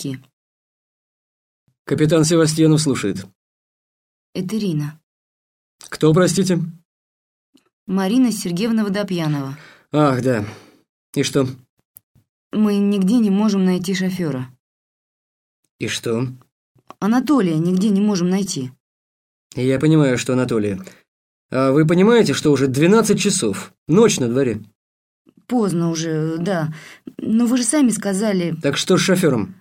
Гудки. Капитан Севастьянов слушает. Это Рина. Кто, простите? Марина Сергеевна Водопьянова. Ах, да. И что? Мы нигде не можем найти шофера. И что? Анатолия нигде не можем найти. Я понимаю, что Анатолия. А вы понимаете, что уже 12 часов? Ночь на дворе. Поздно уже, да. Но вы же сами сказали... Так что с шофером?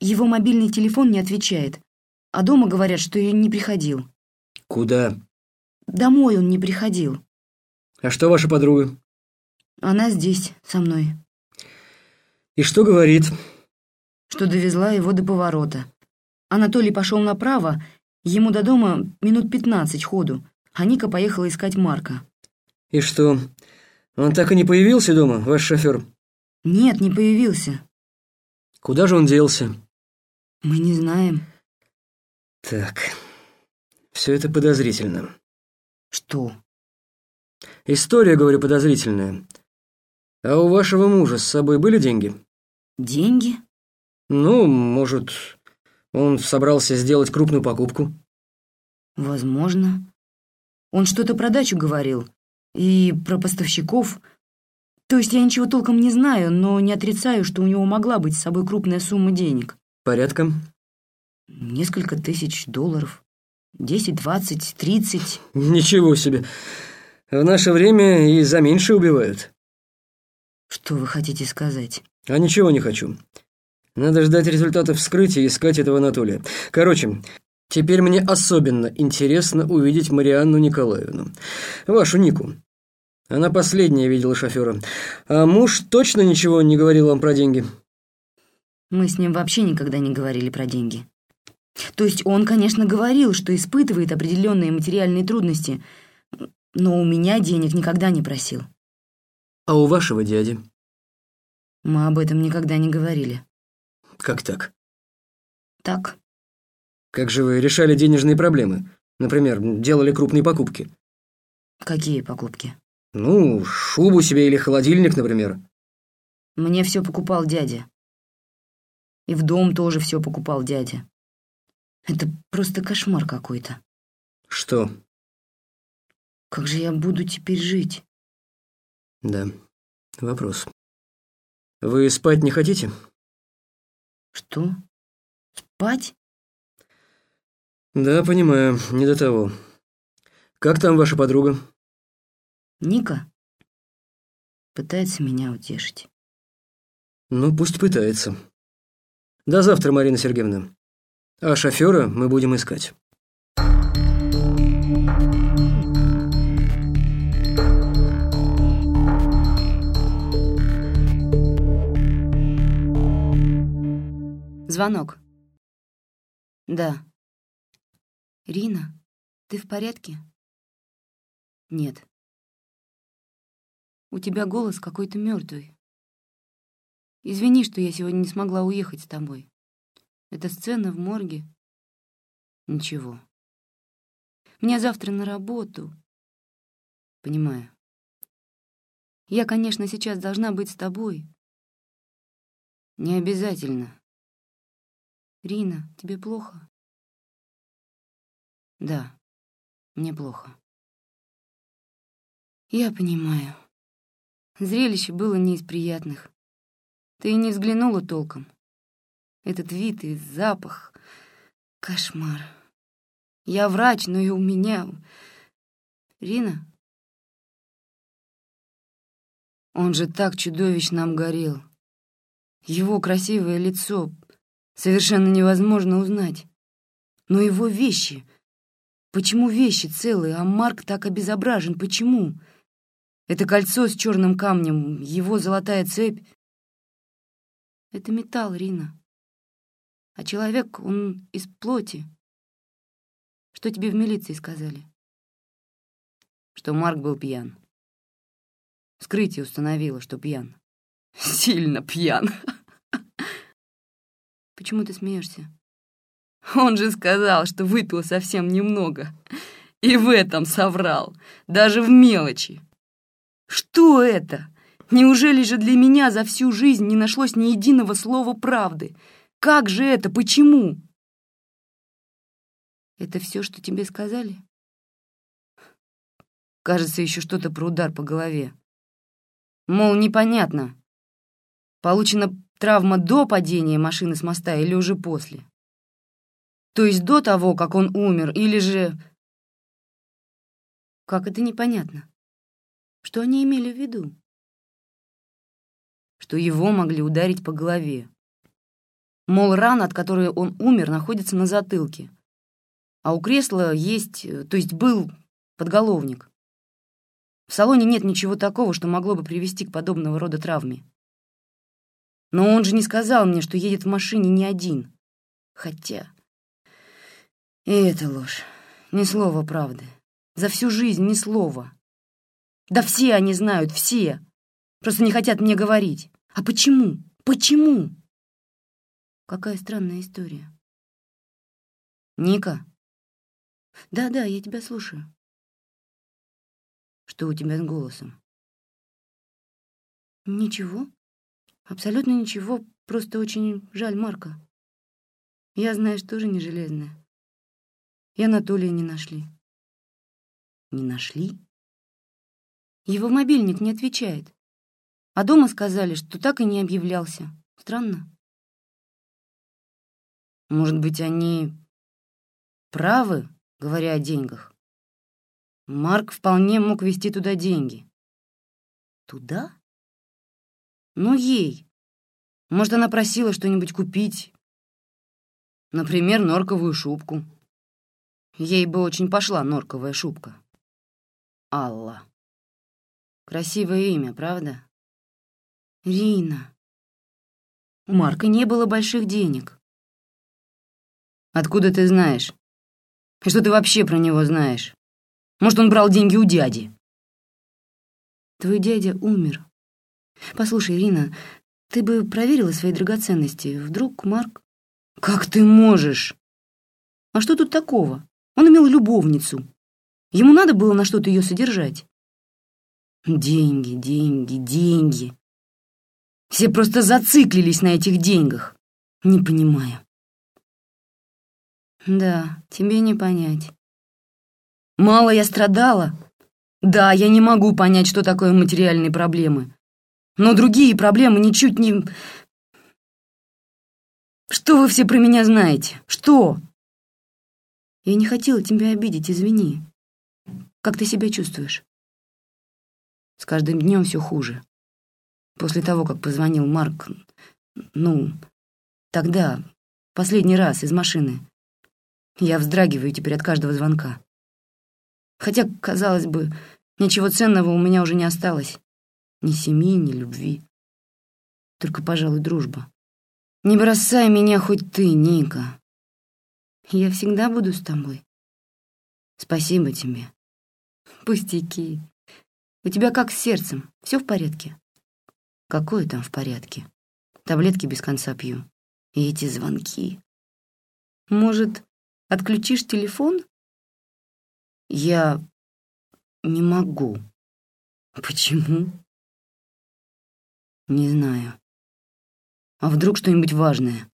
Его мобильный телефон не отвечает. А дома говорят, что и не приходил. Куда? Домой он не приходил. А что ваша подруга? Она здесь, со мной. И что говорит? Что довезла его до поворота. Анатолий пошел направо, ему до дома минут пятнадцать ходу, а Ника поехала искать Марка. И что, он так и не появился дома, ваш шофер? Нет, не появился. Куда же он делся? Мы не знаем. Так, все это подозрительно. Что? История, говорю, подозрительная. А у вашего мужа с собой были деньги? Деньги? Ну, может, он собрался сделать крупную покупку? Возможно. Он что-то про дачу говорил. И про поставщиков. То есть я ничего толком не знаю, но не отрицаю, что у него могла быть с собой крупная сумма денег. Порядком? Несколько тысяч долларов. Десять, двадцать, тридцать. Ничего себе. В наше время и за меньше убивают. Что вы хотите сказать? А ничего не хочу. Надо ждать результатов вскрытия и искать этого Анатолия. Короче, теперь мне особенно интересно увидеть Марианну Николаевну. Вашу Нику. Она последняя видела шофера. А муж точно ничего не говорил вам про деньги? Мы с ним вообще никогда не говорили про деньги. То есть он, конечно, говорил, что испытывает определенные материальные трудности, но у меня денег никогда не просил. А у вашего дяди? Мы об этом никогда не говорили. Как так? Так. Как же вы решали денежные проблемы? Например, делали крупные покупки? Какие покупки? Ну, шубу себе или холодильник, например. Мне все покупал дядя. И в дом тоже все покупал дядя. Это просто кошмар какой-то. Что? Как же я буду теперь жить? Да, вопрос. Вы спать не хотите? Что? Спать? Да, понимаю, не до того. Как там ваша подруга? Ника пытается меня утешить. Ну, пусть пытается. До завтра, Марина Сергеевна. А шофера мы будем искать. Звонок. Да. Рина, ты в порядке? Нет. У тебя голос какой-то мертвый. Извини, что я сегодня не смогла уехать с тобой. Эта сцена в морге. Ничего. Мне завтра на работу. Понимаю. Я, конечно, сейчас должна быть с тобой. Не обязательно. Рина, тебе плохо? Да, мне плохо. Я понимаю. Зрелище было не из приятных. Ты не взглянула толком. Этот вид и запах — кошмар. Я врач, но и у меня... Рина? Он же так чудовищно обгорел. Его красивое лицо, совершенно невозможно узнать. Но его вещи... Почему вещи целые, а Марк так обезображен? Почему? Это кольцо с черным камнем, его золотая цепь. Это металл, Рина. А человек, он из плоти. Что тебе в милиции сказали? Что Марк был пьян. Вскрытие установило, что пьян. Сильно пьян. Почему ты смеешься? Он же сказал, что выпил совсем немного. И в этом соврал, даже в мелочи. Что это? Неужели же для меня за всю жизнь не нашлось ни единого слова правды? Как же это? Почему? Это все, что тебе сказали? Кажется, еще что-то про удар по голове. Мол, непонятно, получена травма до падения машины с моста или уже после. То есть до того, как он умер, или же... Как это непонятно? Что они имели в виду? Что его могли ударить по голове. Мол, рана, от которой он умер, находится на затылке. А у кресла есть, то есть был подголовник. В салоне нет ничего такого, что могло бы привести к подобного рода травме. Но он же не сказал мне, что едет в машине не один. Хотя... И это ложь. Ни слова правды. За всю жизнь ни слова. Да все они знают, все. Просто не хотят мне говорить. А почему? Почему? Какая странная история. Ника? Да-да, я тебя слушаю. Что у тебя с голосом? Ничего. Абсолютно ничего. Просто очень жаль Марка. Я, знаешь, тоже не железная. И Анатолия не нашли. Не нашли? Его мобильник не отвечает. А дома сказали, что так и не объявлялся. Странно. Может быть, они правы, говоря о деньгах? Марк вполне мог вести туда деньги. Туда? Ну, ей. Может, она просила что-нибудь купить. Например, норковую шубку. Ей бы очень пошла норковая шубка. Алла. Красивое имя, правда? Рина. У Марка не было больших денег. Откуда ты знаешь? И что ты вообще про него знаешь? Может, он брал деньги у дяди? Твой дядя умер. Послушай, Ирина, ты бы проверила свои драгоценности. Вдруг Марк... Как ты можешь? А что тут такого? Он имел любовницу. Ему надо было на что-то ее содержать. Деньги, деньги, деньги. Все просто зациклились на этих деньгах. Не понимаю. Да, тебе не понять. Мало я страдала. Да, я не могу понять, что такое материальные проблемы. Но другие проблемы ничуть не... Что вы все про меня знаете? Что? Я не хотела тебя обидеть, извини. Как ты себя чувствуешь? С каждым днем все хуже. После того, как позвонил Марк, ну, тогда, последний раз из машины, я вздрагиваю теперь от каждого звонка. Хотя, казалось бы, ничего ценного у меня уже не осталось. Ни семьи, ни любви. Только, пожалуй, дружба. Не бросай меня хоть ты, Ника. Я всегда буду с тобой. Спасибо тебе. Пустяки. У тебя как с сердцем? Все в порядке? Какое там в порядке? Таблетки без конца пью. И эти звонки. Может, отключишь телефон? Я не могу. Почему? Не знаю. А вдруг что-нибудь важное?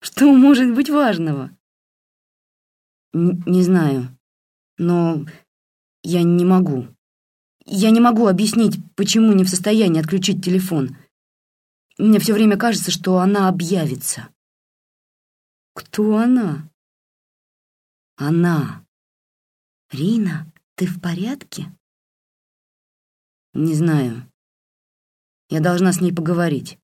Что может быть важного? Н не знаю, но я не могу. Я не могу объяснить, почему не в состоянии отключить телефон. Мне все время кажется, что она объявится. Кто она? Она. Рина, ты в порядке? Не знаю. Я должна с ней поговорить.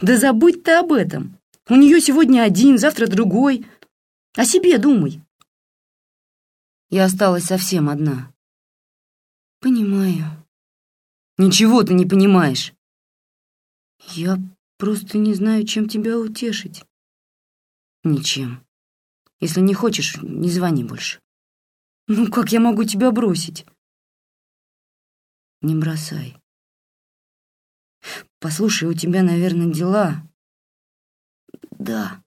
Да забудь ты об этом. У нее сегодня один, завтра другой. О себе думай. Я осталась совсем одна. Понимаю. Ничего ты не понимаешь. Я просто не знаю, чем тебя утешить. Ничем. Если не хочешь, не звони больше. Ну как я могу тебя бросить? Не бросай. Послушай, у тебя, наверное, дела. Да.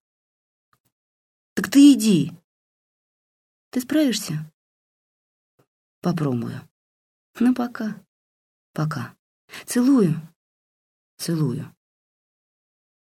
Так ты иди. Ты справишься? Попробую. Ну, пока. Пока. Целую. Целую.